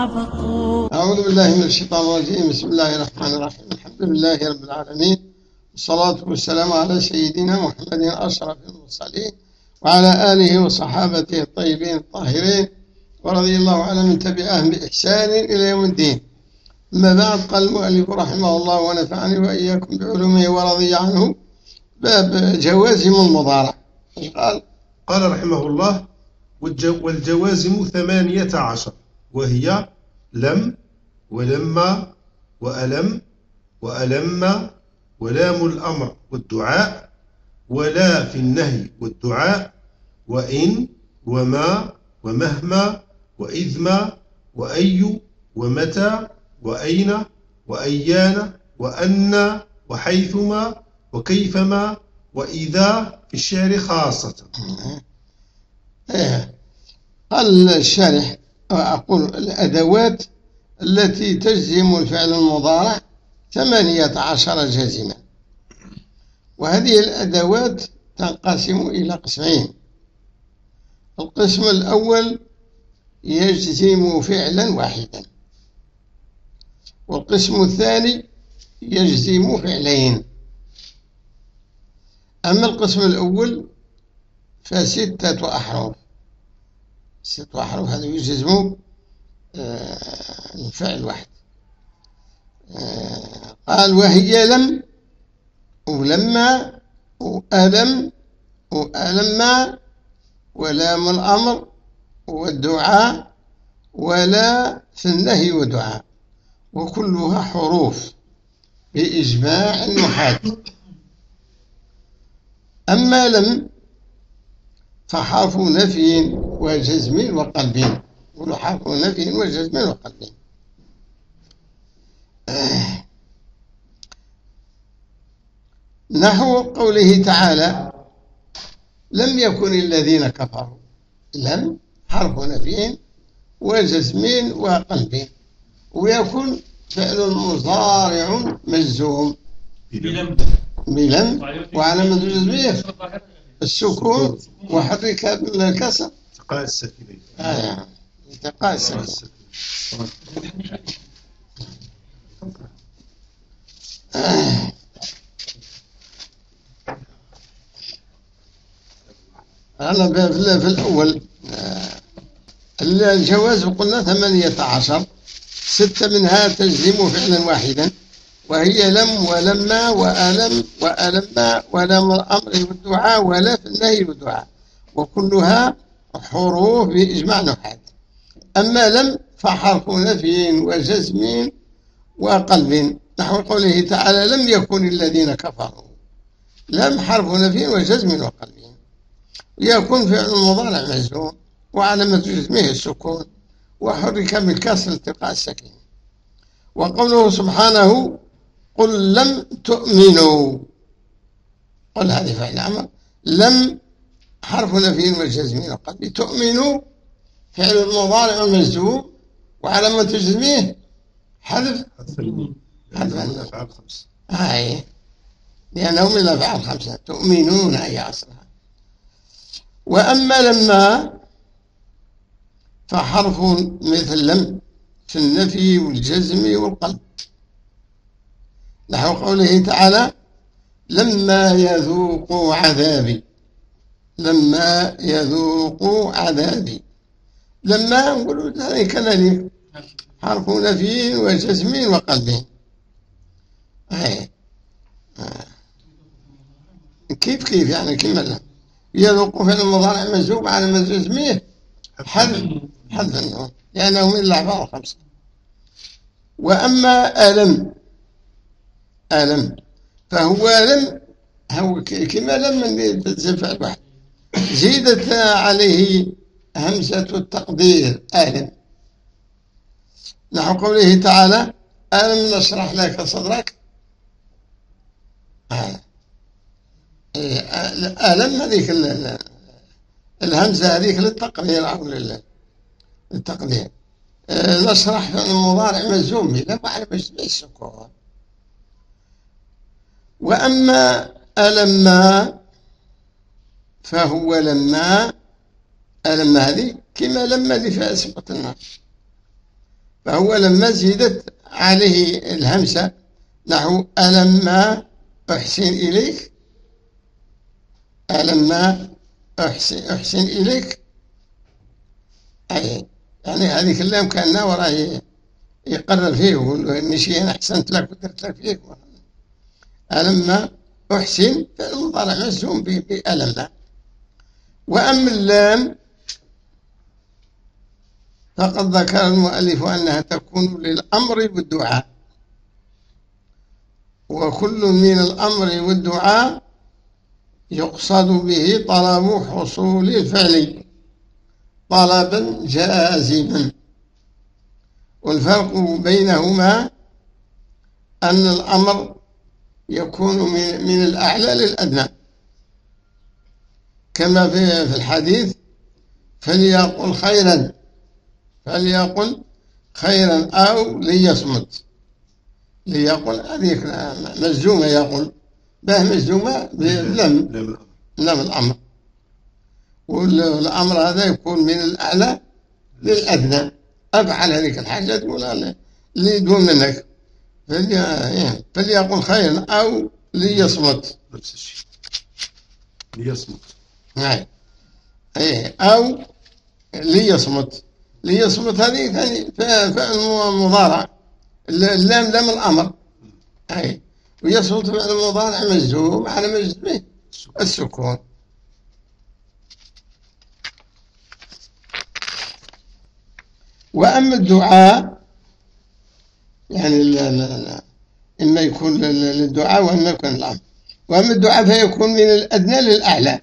عبق أعوذ بالله من الشيطان الرجيم. بسم الله الرحمن الرحيم. الحمد لله رب العالمين. والصلاة والسلام على سيدنا محمد أشرف المرسلين وعلى آله وصحابته الطيبين الطاهرين ورضي الله عن من تبعهم بإحسان إلى يوم الدين. أما بعد قال المؤلف رحمه الله ونفعني وإياكم بعلومه ورضي عنه باب جوازم المضارع. إيش قال؟ قال رحمه الله والج- والجوازم ثمانية عشر. وهي لم ولما وألم وألم ولام الأمر والدعاء ولا في النهي والدعاء وإن وما ومهما وإذما وأي ومتى وأين وأيان وأن وحيثما وكيفما وإذا في الشعر خاصة. قال الشارح أقول الأدوات التي تجزم الفعل المضارع ثمانية عشر جازما وهذه الأدوات تنقسم إلى قسمين. القسم الأول يجزم فعلا واحدا. والقسم الثاني يجزم فعلين. أما القسم الأول فستة أحرف. ستة أحرف هذا يجزم آه، الفعل واحد. آه، قال وهي لم ولما وألم وألم ولام الأمر والدعاء ولا في النهي ودعاء وكلها حروف بإجماع النحاة أما لم فحرف نفي وجزم وقلب يقولوا حرف نفي وجزم وقلب آه. نحو قوله تعالى لم يكن الذين كفروا لم حرف نفي وجزم وقلب ويكون فعل مضارع مجزوم. بلم. بلم. وعلامة جزمه السكون وحرك الكسر. آه. التقاء آه. أنا في الأول آه، الجواز قلنا ثمانية عشر. ستة منها تجزم فعلا واحدا. وهي لم ولما وألم وألم ولم الأمر والدعاء ولا في النهي والدعاء. وكلها حروف بإجماع نحاة أما لم فحرف نفي وجزم وقلب. نحو قوله تعالى لم يكن الذين كفروا. لم حرف نفي وجزم وقلب. يكون فعل المضارع مجزوم. وعلامة جزمه السكون. وحرك بالكسر التقاء السكين. وقوله سبحانه قل لم تؤمنوا. قل هذه فعل أمر لم حرف نفي وجزم وقلب تؤمنوا. فعل المضارع مجزوم. وعلامة جزمه حذف حذف. الميم حذف لأنه من الميم. أفعال خمس هاي. لأنه من الأفعال خمسة تؤمنون أي أصلها. وأما لما فحرف مثل لم في النفي والجزم والقلب. نحو قوله تعالى لما يذوقوا عذابي لما يذوقوا عذابي. لما نقول هذه كذلك حرف نفي وجزم وقلب. أي. كيف كيف يعني كما لا؟ يذوق فعل المضارع مجزوم على مجزميه حذف. حذف. النون لأنه من الأحفاظ الخمسة وأما ألم ألم فهو لم هو كما لم من فعل واحد زيدت عليه همزة التقدير ألم نحو قوله تعالى ألم نشرح لك صدرك. آه. إيه، ألم هذيك الهمزة هذيك للتقدير أو للتقدير. آه، نشرح المضارع مجزوم لا على السكون وأما ألما فهو لما ألما هذه؟ كما لما لفاء سبقة النار. فهو لما زيدت عليه الهمسة. نحو ألما أحسن إليك. ألما أحسن, أحسن إليك. أي يعني هذه اللام كأنه وراه يقرر فيه ويقول أنا أحسنت لك ودرت لك فيك. ألما أحسن فالمضارع مجزوم بألما وأما اللام فقد ذكر المؤلف أنها تكون للأمر والدعاء. وكل من الأمر والدعاء يقصد به طلب حصول الفعل طلبا جازما. والفرق بينهما أن الأمر يكون من, من الأعلى للأدنى. كما في الحديث فليقل خيرا فليقل خيرا أو ليصمت. ليقل هذيك مجزومة يقول به مجزومة؟ لم لم الأمر. والأمر هذا يكون من الأعلى للأدنى. أفعل هذيك الحاجة تقول اللي دون منك. فليقل خيرا أو ليصمت. نفس الشيء. ليصمت. نعم. أيه أو ليصمت. ليصمت هذه ثاني فعل مضارع اللام لام الأمر. أي ويصمت فعل مضارع مجزوم على مجزومه السكون. وأما الدعاء يعني لا لا لا إما يكون للدعاء وإما يكون الأمر وأما الدعاء فيكون من الأدنى للأعلى.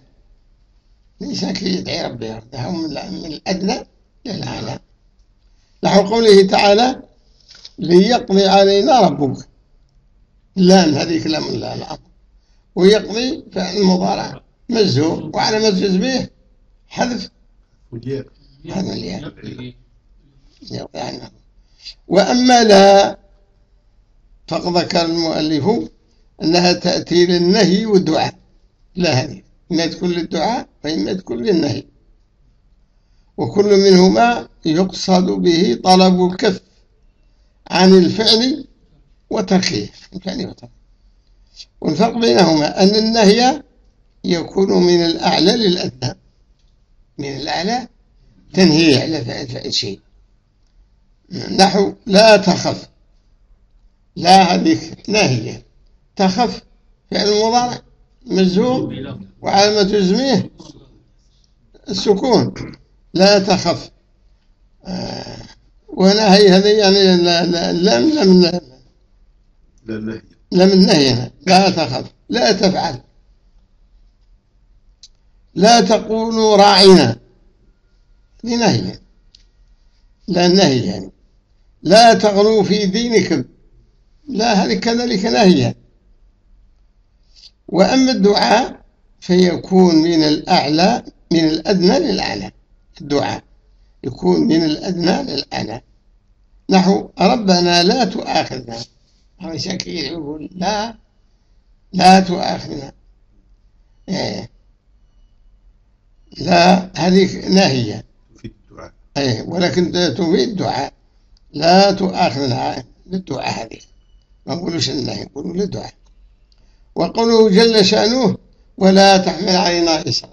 الإنسان كي يدعي ربي يرده من الأدنى للأعلى. نحو قوله تعالى ليقضي علينا ربك. لام هذيك لام لا الأمر. ويقضي فعل المضارع مجزوم. وعلى مجز به حذف. هذا الياء. يعني وأما لا فقد ذكر المؤلف أنها تأتي للنهي والدعاء لا هذه إما تكون للدعاء وإما تكون للنهي. وكل منهما يقصد به طلب الكف عن الفعل وتركه الفعل وتركه والفرق بينهما أن النهي يكون من الأعلى للأدنى. من الأعلى تنهي على فعل شيء. نحو لا تخف. لا هذيك ناهية تخف فعل مضارع مجزوم وعلامة جزمه السكون. لا تخف. آه وهنا هي هذه يعني لم لم النهي لم النهي. لا تخف. لا تفعل. لا تقولوا راعنا لنهي. لا نهي يعني. لا تغلوا في دينكم. لا هذه كذلك نهي وأما الدعاء فيكون من الأعلى من الأدنى للأعلى. الدعاء يكون من الأدنى للأعلى. نحو ربنا لا تؤاخذنا. هذا شكيل يقول لا لا تؤاخذنا. إيه. لا هذه ناهية تفيد الدعاء. إيه ولكن تفيد الدعاء. لا تؤاخذنا للدعاء هذه. ما نقولوش لله نقولوا للدعاء؟ وقوله جل شأنه ولا تحمل علينا إسرا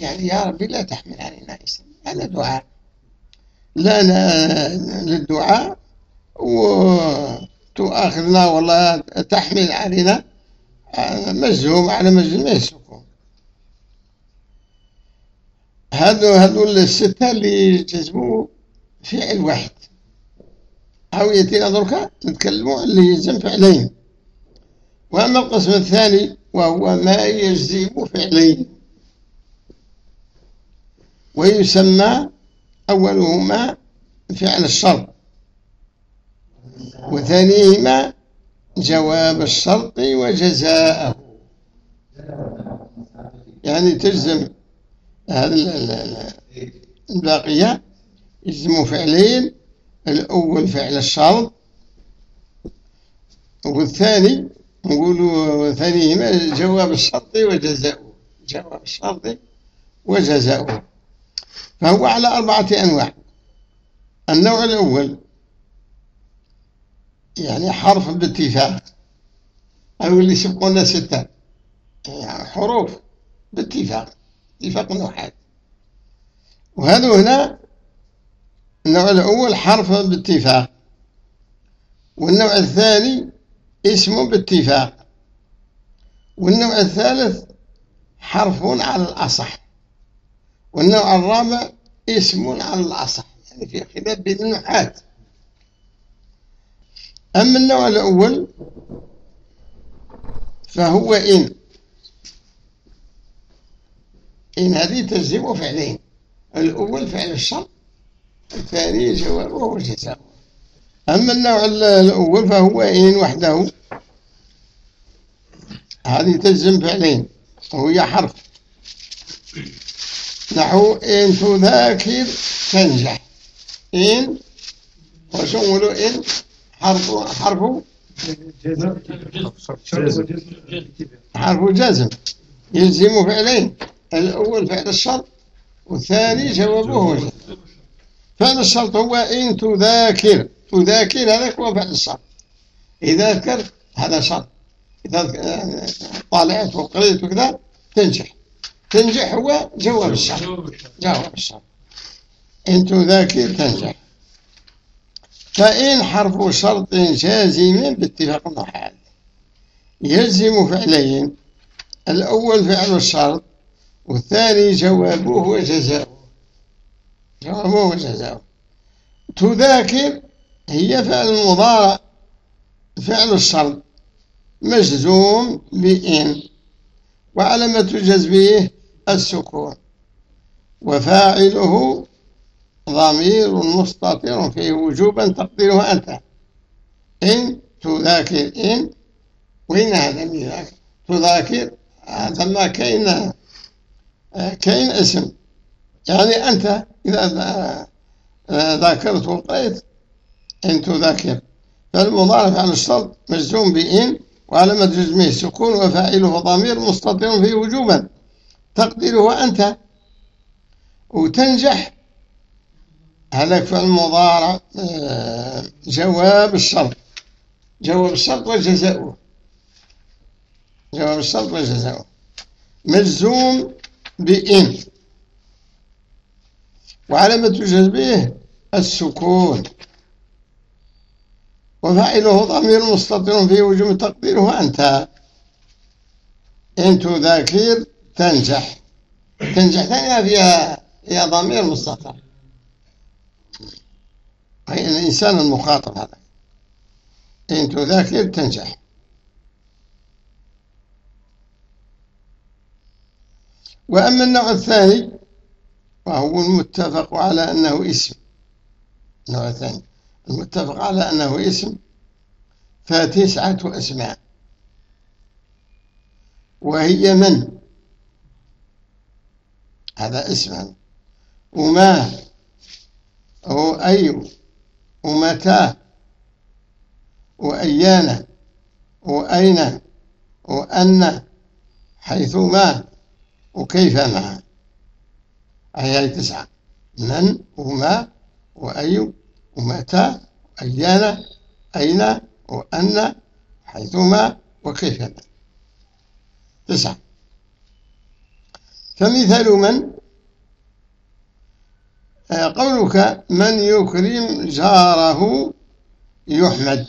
يعني يا ربي لا تحمل علينا إسرا هذا دعاء. لا للدعاء وتؤاخذنا ولا تحمل علينا مجزوم على مجزوم السكون هذو هذو الستة اللي يجتزموا فعل واحد. أو يأتينا دركا نتكلموا اللي يلزم فعلين وأما القسم الثاني وهو ما يجزم فعلين ويسمى أولهما فعل الشرط. وثانيهما جواب الشرط وجزاءه. يعني تجزم ال- الباقية يجزم فعلين الأول فعل الشرط والثاني نقولوا ثانيهما جواب الشرط وجزاؤه. جواب الشرط وجزاؤه. فهو على أربعة أنواع. النوع الأول يعني حرف باتفاق أو اللي يسبقونا ستة. يعني حروف باتفاق اتفاق النوحات وهذا هنا النوع الأول حرف باتفاق والنوع الثاني اسم باتفاق والنوع الثالث حرف على الأصح والنوع الرابع اسم على الأصح يعني في خلاف بين النحات. أما النوع الأول فهو إن. إن هذه تجزم فعلين الأول فعل الشرط الثاني جوابه وجزاؤه أما النوع ال- الأول فهو إن وحده. هذه تجزم فعلين وهي حرف. نحو إن تذاكر تنجح. إن نقولوا إن حرف حرف حرف جزم. يلزم فعلين الأول فعل الشرط والثاني جوابه فعل الشرط هو إن تذاكر. تذاكر هذاك هو فعل الشرط. إذا ذكرت هذا شرط. إذا طالعت وقريت وكذا تنجح. تنجح هو جواب الشرط. جواب الشرط. إن تذاكر تنجح. فإن حرف شرط جازم باتفاق النحاة يلزم فعلين. الأول فعل الشرط والثاني جوابه وجزاؤه جوابه وجزاؤه. تذاكر هي فعل المضارع فعل الشرط. مجزوم بإن. وعلامة جزمه السكون. وفاعله ضمير مستطير فيه وجوبا تقديره أنت. إن تذاكر إن. وين هذا ميزاك تذاكر هذا ما كاين كاين اسم. يعني أنت إذا ذاكرت وقريت إن تذاكر فالمضارع فعل الشرط مجزوم بإن وعلامة جزمه السكون وفاعله ضمير مستطير فيه وجوبا. تقديره أنت. وتنجح. هذاك فعل المضارع آه، جواب الشرط. جواب الشرط وجزاؤه جواب الشرط وجزاؤه مجزوم بإن. وعلامة جزمه السكون. وفاعله ضمير مستتر فيه وجوب تقديره أنت. إن تذاكر تنجح. تنجح ثانية فيها فيها ضمير مستتر أي الإنسان المخاطب هذا. إن تذاكر تنجح. وأما النوع الثاني وهو المتفق على أنه اسم. النوع الثاني المتفق على أنه اسم فتسعة أسماء. وهي من؟ هذا اسم وما؟ وأي ومتى؟ وأيان؟ وأين؟ وأن؟ حيثما وكيفما هي تسعة. من وما وأي ومتى وأيان أين وأن حيثما وكيفما تسعة. فمثال من؟ آه، قولك من يكرم جاره يحمد.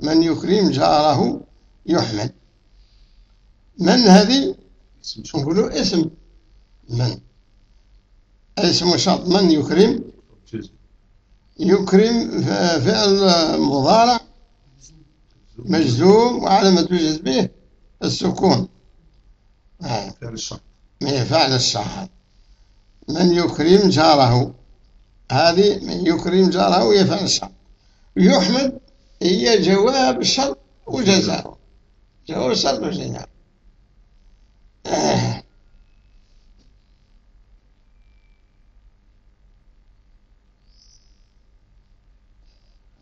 من يكرم جاره يحمد. من هذه؟ نقولوا اسم. من؟ اسم شرط من يكرم؟ يكرم فعل مضارع مجزوم وعلامة جزمه السكون. آه. فعل الشرط. من فعل الشهر من يكرم جاره. هذه من يكرم جاره يفعل الشرط. يحمد هي جواب الشرط وجزاؤه جواب الشرط وجزاؤه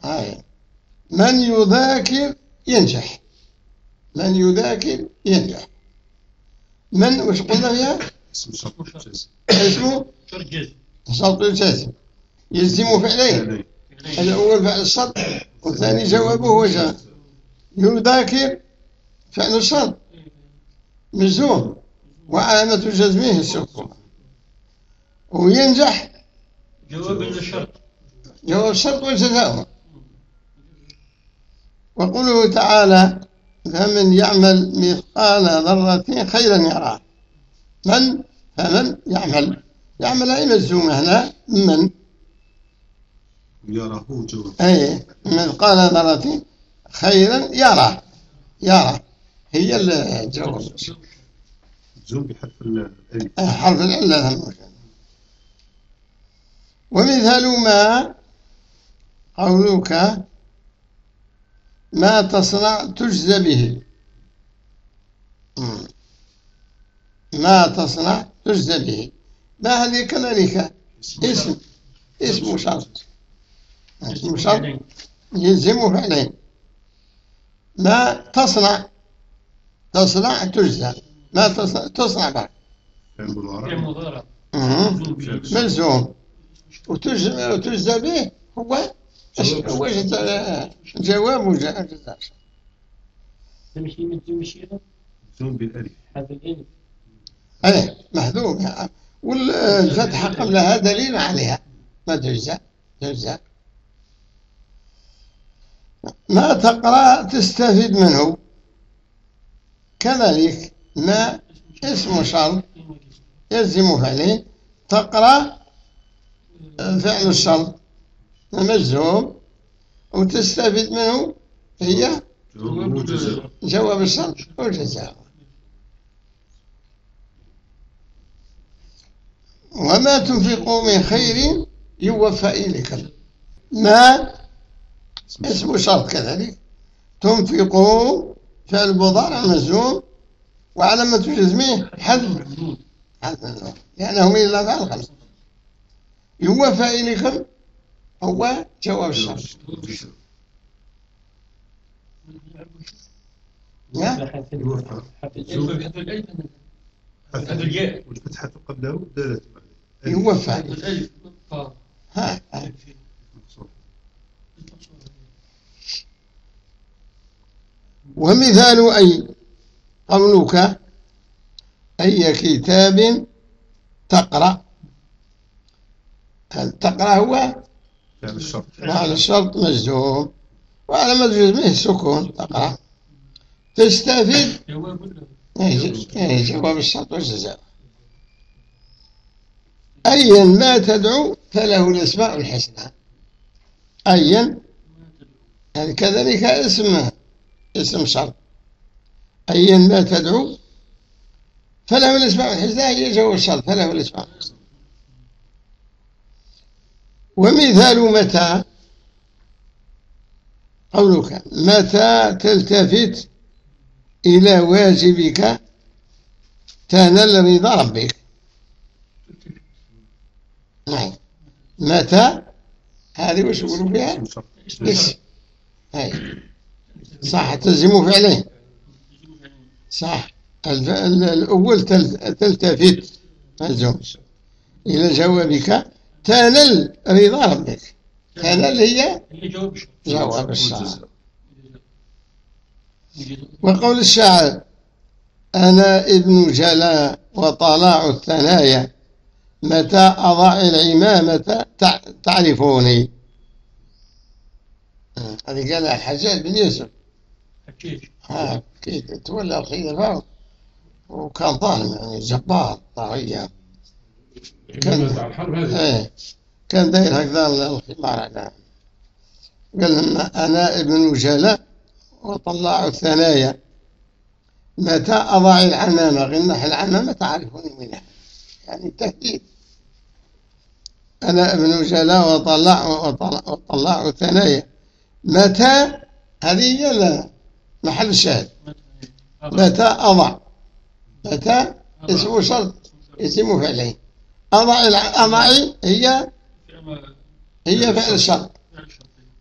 هاي من يذاكر ينجح. من يذاكر ينجح. من وش قلنا فيها؟ جزم اسمه؟ شرط الجزم. يلزم فعلين الأول فعل الشرط. والثاني جوابه وجه يذاكر فعل الشرط. مجزوم وعلامة جزمه السكون وينجح. جواب الشرط. جواب الشرط وجزاؤه وقوله تعالى فمن يعمل مثقال ذرة خيرا يراه. من؟ فمن يعمل. يعمل أي مجزوم هنا؟ من؟ يراه جواب. أي مثقال ذرة خيرا يرى يرى هي الجواب جوم بحذف الألف حرف العلة. ومثال ما قولك ما تصنع تجزى به. ما تصنع تجزى به. ما هذه كذلك. اسم اسم شرط. اسم شرط. يلزم فعلين ما تصنع. تصنع تجزى. ما تصنع تصنع بعد. ملزوم. وتجزى به هو جزاء- جواب وجزاء تمشي من تمشي جوم بالألف. هذا الألف. إيه محذوف والفتحة قبلها دليل عليها. ما تجزى تجزى ما تقرأ تستفيد منه. كذلك ما اسم شرط يلزم فعلين تقرأ فعل الشرط. مجزوم وتستفيد منه هي جواب الشرط والجزاء. وما تنفقوا من خير يوفى إليكم ما؟ اسم شرط كذلك. تنفقوا فعل مضارع مجزوم وعلامة جزمه حذف. حذف. النون لأنه من الأفعال الخمسة يوفى إليكم هو جواب الشرط والفتحة قبله دالت يوفى. ومثال أي قولك أي كتاب تقرأ. هل تقرأ هو؟ فعل الشرط. وعلى الشرط مجزوم. وعلى مجزومه السكون تقرأ تستفيد. جواب الشرط والجزاء. أيا ما تدعو فله الأسماء الحسنى. أيا. هذا كذلك اسم اسم شرط. أيا ما تدعو فله الأسماء الحسنى هي جواب الشرط فله الأسماء الحسنى. ومثال متى؟ قولك متى تلتفت إلى واجبك؟ تنال رضا ربك. نعم. متى؟ هذه وش يقولوا فيها؟ اسم هاي. صح تلزم فعلين صح. الأول تل- تلتفت ملزوم. إلى جوابك. تنال رضا ربك تنال هي جواب وجزاء. وقول الشاعر أنا ابن جلا وطلاع الثنايا متى أضع العمامة تع- تعرفوني؟ آه، هذه قالها الحجاج بن يوسف. حجاج ها كيف تولى الخلافة وكان ظالم يعني جبار طاغية كان- على الحرب هذه. إيه. كان داير هكذا الخمار على قال لهم أنا ابن وجلاء وطلعوا الثنايا. متى أضع العمامة؟ غنح العمامة تعرفوني منها. يعني تهديد أنا ابن وجلاء وطلع وطلع وطلعوا الثنايا. متى؟ هذه هي محل الشاهد. متى أضع؟ متى؟ اسم شرط. اسم فعلين. أضع الع- أضعي هي هي فعل الشرط.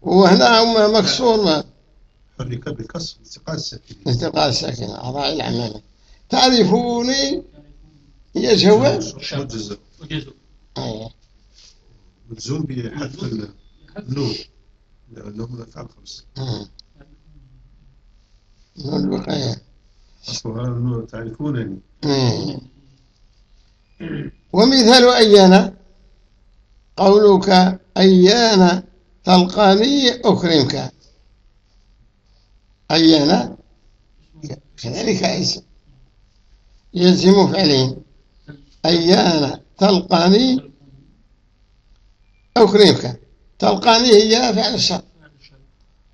وهنا هم مكسور ما؟ حرك بالكسر التقاء الساكنين استقال الساكنة أضع العمامة تعرفوني؟ هي جواب وجزء أيه. مجزوم بحذف ال- النون. لأنهم الأفعال خمس مم. نون الوقاية. أصلها تعرفونني. مم. ومثال أيانا قولك أيانا تلقاني أكرمك. أيانا كذلك اسم يلزم فعلين. أيانا تلقاني أكرمك. تلقاني هي فعل الشر.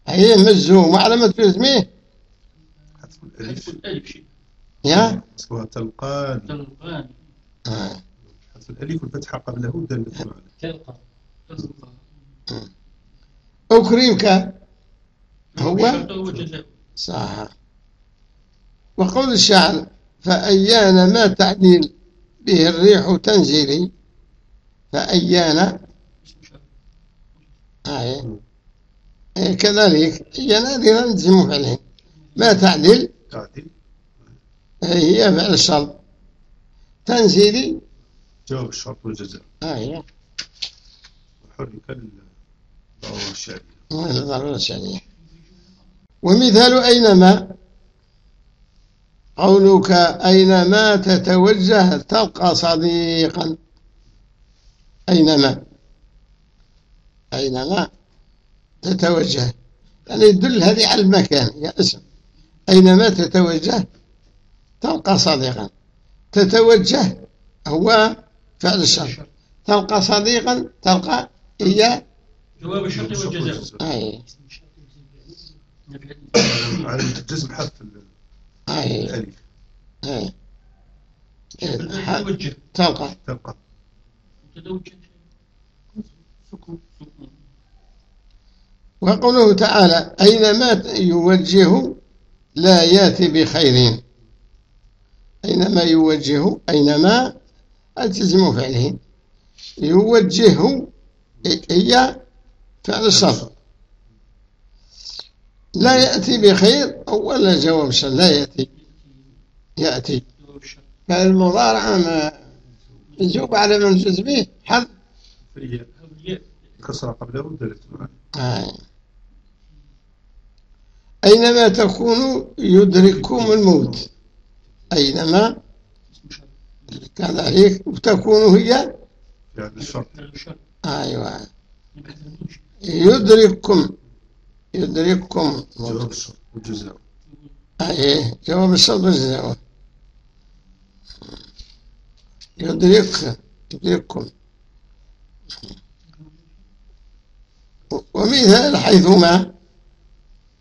هي مجزوم وعلامة شيء يا؟ أصلها حذف الألف والفتحة قبله دالة على تلقى أكرمك هو؟ الشرط هو صح. وقول الشاعر فأيان ما تعديل به الريح تنزلي؟ فأيان. آه. آه. كذلك. أيان هذه نلزم فعلين ما تعدل تعديل. هي فعل الشرط. تنزيلي جواب الشرط والجزاء. آه. وحرك الضرورة الشعرية الضرورة الشرعية ومثال أينما؟ قولك أينما تتوجه تلقى صديقا. أينما؟ أينما تتوجه. يعني يدل هذه على المكان يا اسم. أينما تتوجه تلقى صديقا. تتوجه هو فعل الشر تلقى صديقا تلقى هي جواب الشرط والجزاء. أي. على الجزم حذف ال- أي. الألف. أي. تلقى. تلقى. وقوله تعالى أينما يوجه لا يأتي بخير. أينما يوجه أينما ألتزم فعله. يوجه هي فعل الشر لا يأتي بخير أولا جواب لا يأتي. يأتي. الشرط فالمضارع ما يجوب على من جز به. حظ. قبله آه. أينما تكونوا يدرككم الموت. أينما كذلك تكون هي أيوة. يدرككم يدرككم. جواب الشرط والجزاء أي جواب الشرط والجزاء يدرك يدرككم. ومثال حيثما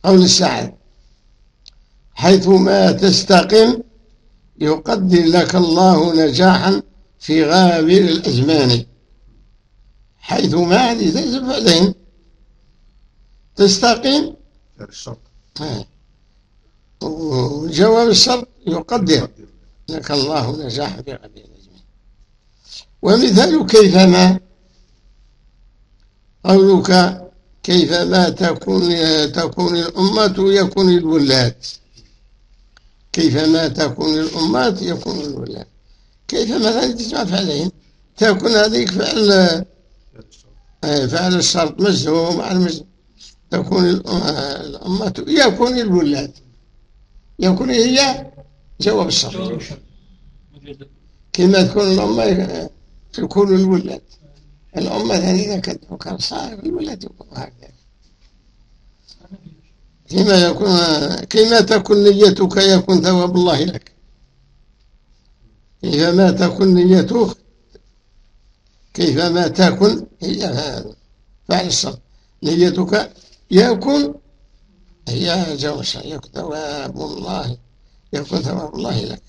قول الشاعر حيثما تستقم يقدر لك الله نجاحا في غابر الأزمان حيثما هذه تجب فعلين تستقيم؟ فعل الشرط. آه. وجواب الشرط يقدر لك الله نجاحا في غابر الأزمان. ومثال كيفما قولك كيفما تكون تكون الأمة يكون الولاد؟ كيفما تكون الأمة يكون الولاد. كيفما هذه تجمع فعلين. تكون هذيك فعل فعل الشرط آه، فعل الشرط مجزوم على مجزوم تكون الأم- الأمة يكون الولاد. يكون هي جواب الشرط. كما تكون الأمة آه، يكون الولاد. الأمة هذه كانت كان صار الولاد يكون هكذا. كما يكون كما تكون نيتك يكون ثواب الله لك. إذا ما تكون نيتك كيفما تكن هي فعل الشرط نيتك يكن هي الشرط يكن ثواب الله يكن ثواب الله لك.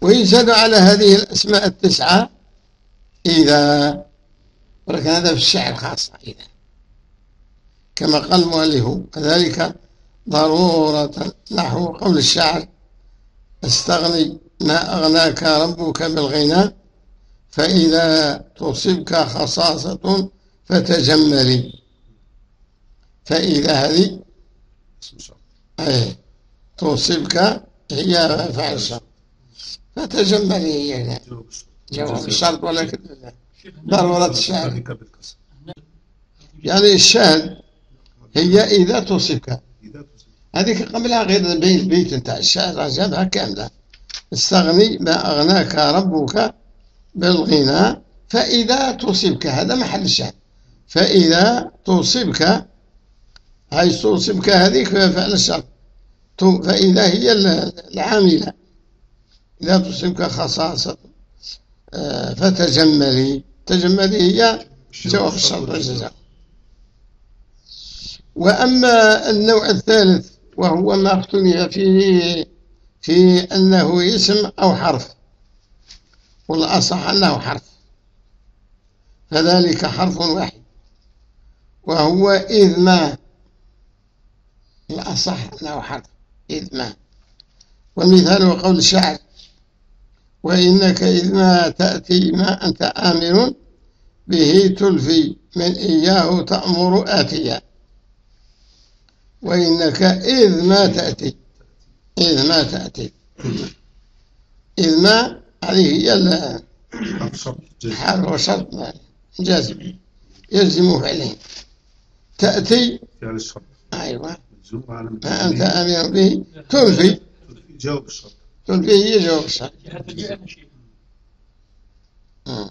ويزاد على هذه الأسماء التسعة إذا ولكن هذا في الشعر خاصة إذا كما قال المؤلف كذلك ضرورة نحو قول الشاعر استغني ما أغناك ربك بالغنى فإذا تصبك خصاصة فتجملي. فإذا هذه أي تصبك هي فعل الشرط. فتجملي هي جواب الشرط ولكن ضرورة الشعر يعني الشاهد هي إذا تصب هذيك قبلها غير بيت بيت نتاع الشعر جابها كاملة. استغني ما أغناك ربك بالغنى فإذا تصبك. هذا محل الشعر فإذا تصبك حيث تصبك هذيك فعل الشرط. تو- فإذا هي ال- العاملة. إذا تصبك خصاصة. فتجملي. تجملي هي جواب الشرط والجزاء وأما النوع الثالث وهو ما اختلف فيه في أنه اسم أو حرف. والأصح أنه حرف. فذلك حرف واحد. وهو إذ ما. الأصح أنه حرف. إذ ما. والمثال قول الشاعر وإنك إذ ما تأتي ما أنت آمن به تلفي من إياه تأمر آتيا. وإنك إذ ما تأتي إذ ما تأتي. إذ ما هذه هي حرف شرط جازم. يلزم فعلين تأتي. فعل الشرط. أيوة. ما أنت آمن به تلفي جواب الشرط. حتى جاء شيء مم.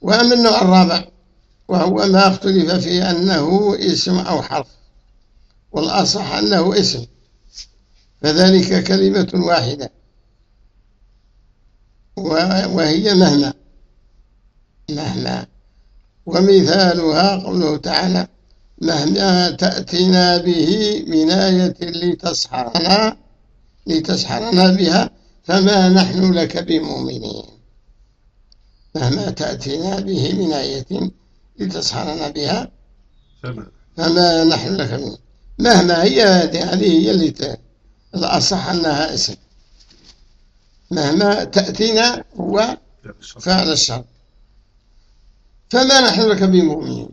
وأما النوع الرابع وهو ما اختلف فيه أنه اسم أو حرف والأصح أنه اسم فذلك كلمة واحدة. وهي مهما مهما ومثالها قوله تعالى مهما تأتنا به من آية لتسحرنا لتسحرنا بها فما نحن لك بمؤمنين. مهما تأتينا به من آية لتسحرنا بها فما نحن لك بمؤمنين. مهما هي هذه هي اللي الأصح أنها اسم. مهما تأتينا هو فعل الشر فما نحن لك بمؤمنين.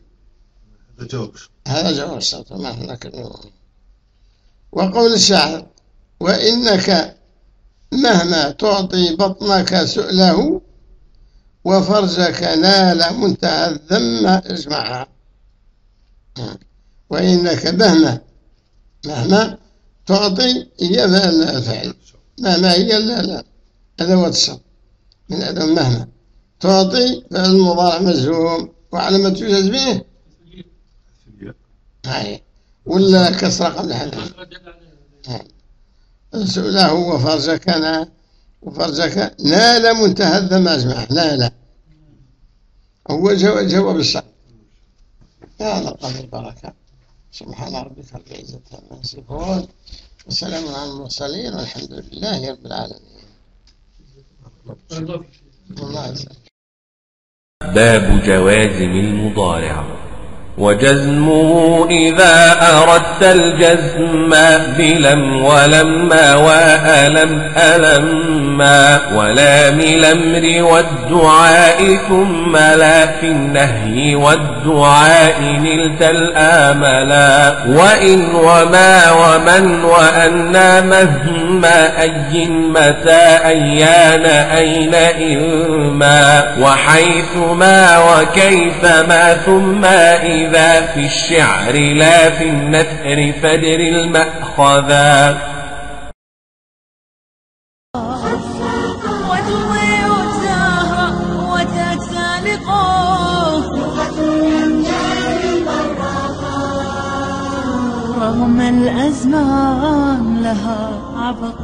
هذا جواب الشرط. هذا جواب الشرط. فما نحن لك بمؤمنين. وقول الشاعر وإنك مهما تعطي بطنك سؤله وفرجك نال منتهى الذم اجمعها. وإنك مهما مهما تعطي هي الفعل مهما هي ال- ال- أدوات الشرط من أدوات مهما. تعطي فعل المضارع مجزوم. وعلامة جزمه في الياء هاي ولا كسرة قبل هذا سؤله وفرجك نا وفرجك نال منتهى الذم أجمع نال هو جواب, جواب الشرط يا لقد البركة. سبحان ربك رب العزة عما يصفون. وسلام على المرسلين. والحمد لله رب العالمين. الله يسلمك. باب جوازم المضارع وجزمه إذا أردت الجزم بلم ولما وألم ألما ولام الأمر والدعاء ثم لا في النهي والدعاء نلت الآملا وإن وما ومن وأنا مهما أي متى أيان أين إلما وحيثما وكيفما ثم إذا في الشعر لا في النثر فدر المأخذا. رغم الأزمان لها عبق